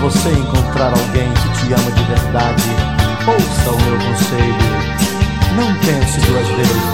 você encontrar alguém que te ama de verdade, ouça o meu conselho. Não pense duas vezes.